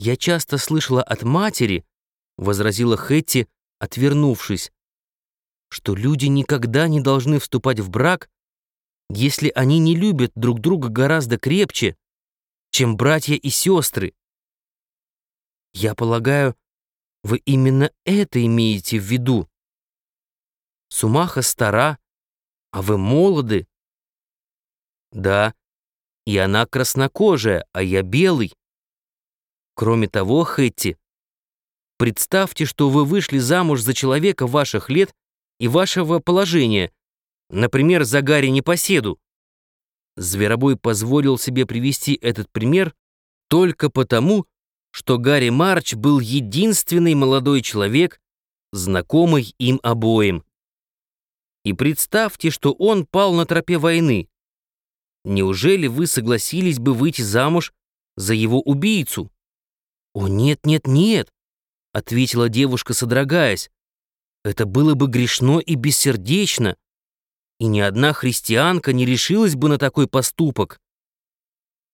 «Я часто слышала от матери», — возразила Хэтти, отвернувшись, «что люди никогда не должны вступать в брак, если они не любят друг друга гораздо крепче, чем братья и сестры. Я полагаю, вы именно это имеете в виду. Сумаха стара, а вы молоды. Да, и она краснокожая, а я белый. Кроме того, Хэтти, представьте, что вы вышли замуж за человека ваших лет и вашего положения, например, за Гарри Непоседу. Зверобой позволил себе привести этот пример только потому, что Гарри Марч был единственный молодой человек, знакомый им обоим. И представьте, что он пал на тропе войны. Неужели вы согласились бы выйти замуж за его убийцу? «О, нет, нет, нет!» — ответила девушка, содрогаясь. «Это было бы грешно и бессердечно, и ни одна христианка не решилась бы на такой поступок.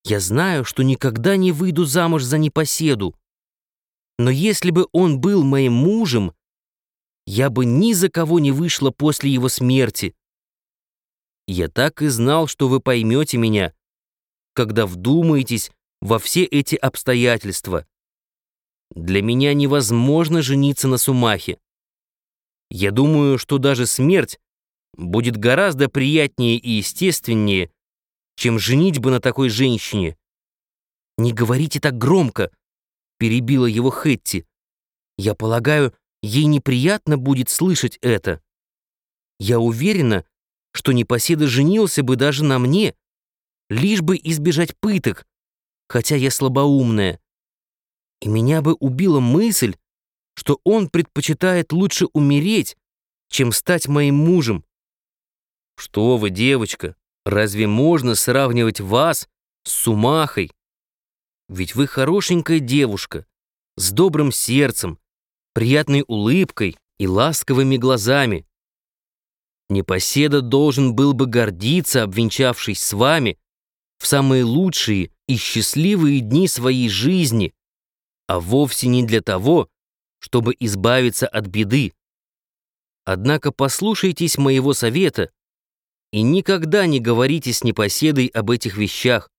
Я знаю, что никогда не выйду замуж за непоседу, но если бы он был моим мужем, я бы ни за кого не вышла после его смерти. Я так и знал, что вы поймете меня, когда вдумаетесь во все эти обстоятельства. Для меня невозможно жениться на Сумахе. Я думаю, что даже смерть будет гораздо приятнее и естественнее, чем женить бы на такой женщине. «Не говорите так громко», — перебила его Хэтти. «Я полагаю, ей неприятно будет слышать это. Я уверена, что непоседа женился бы даже на мне, лишь бы избежать пыток, хотя я слабоумная и меня бы убила мысль, что он предпочитает лучше умереть, чем стать моим мужем. Что вы, девочка, разве можно сравнивать вас с Сумахой? Ведь вы хорошенькая девушка, с добрым сердцем, приятной улыбкой и ласковыми глазами. Непоседа должен был бы гордиться, обвенчавшись с вами в самые лучшие и счастливые дни своей жизни, а вовсе не для того, чтобы избавиться от беды. Однако послушайтесь моего совета и никогда не говорите с непоседой об этих вещах.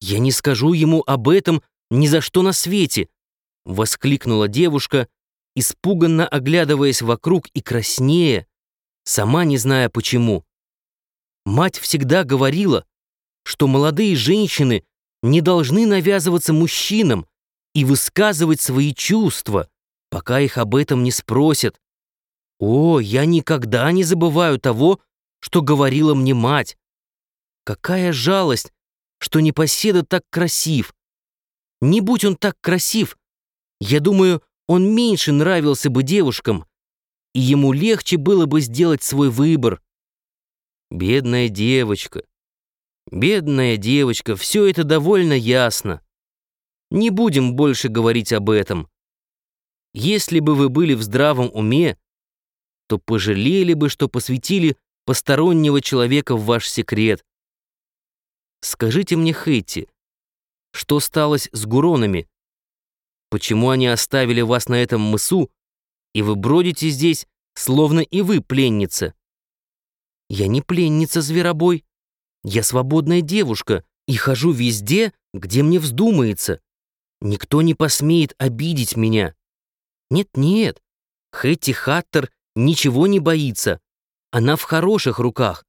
«Я не скажу ему об этом ни за что на свете!» — воскликнула девушка, испуганно оглядываясь вокруг и краснея, сама не зная почему. Мать всегда говорила, что молодые женщины не должны навязываться мужчинам, и высказывать свои чувства, пока их об этом не спросят. О, я никогда не забываю того, что говорила мне мать. Какая жалость, что непоседа так красив. Не будь он так красив, я думаю, он меньше нравился бы девушкам, и ему легче было бы сделать свой выбор. Бедная девочка, бедная девочка, все это довольно ясно. Не будем больше говорить об этом. Если бы вы были в здравом уме, то пожалели бы, что посвятили постороннего человека в ваш секрет. Скажите мне, Хэтти, что сталось с гуронами? Почему они оставили вас на этом мысу, и вы бродите здесь, словно и вы пленница? Я не пленница, зверобой. Я свободная девушка и хожу везде, где мне вздумается. Никто не посмеет обидеть меня. Нет-нет, Хэтти Хаттер ничего не боится. Она в хороших руках.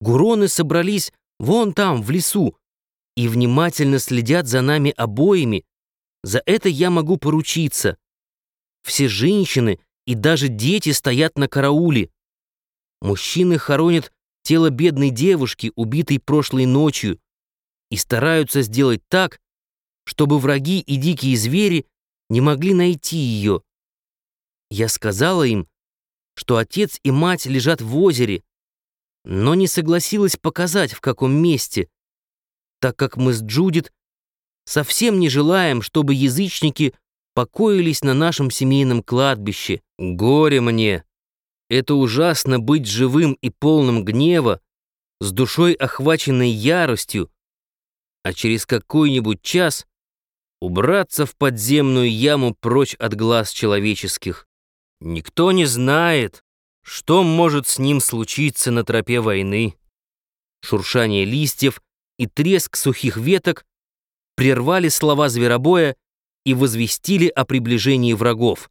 Гуроны собрались вон там, в лесу, и внимательно следят за нами обоими. За это я могу поручиться. Все женщины и даже дети стоят на карауле. Мужчины хоронят тело бедной девушки, убитой прошлой ночью, и стараются сделать так, чтобы враги и дикие звери не могли найти ее. Я сказала им, что отец и мать лежат в озере, но не согласилась показать, в каком месте, так как мы с Джудит совсем не желаем, чтобы язычники покоились на нашем семейном кладбище. Горе мне! Это ужасно быть живым и полным гнева, с душой охваченной яростью, а через какой-нибудь час убраться в подземную яму прочь от глаз человеческих. Никто не знает, что может с ним случиться на тропе войны. Шуршание листьев и треск сухих веток прервали слова зверобоя и возвестили о приближении врагов.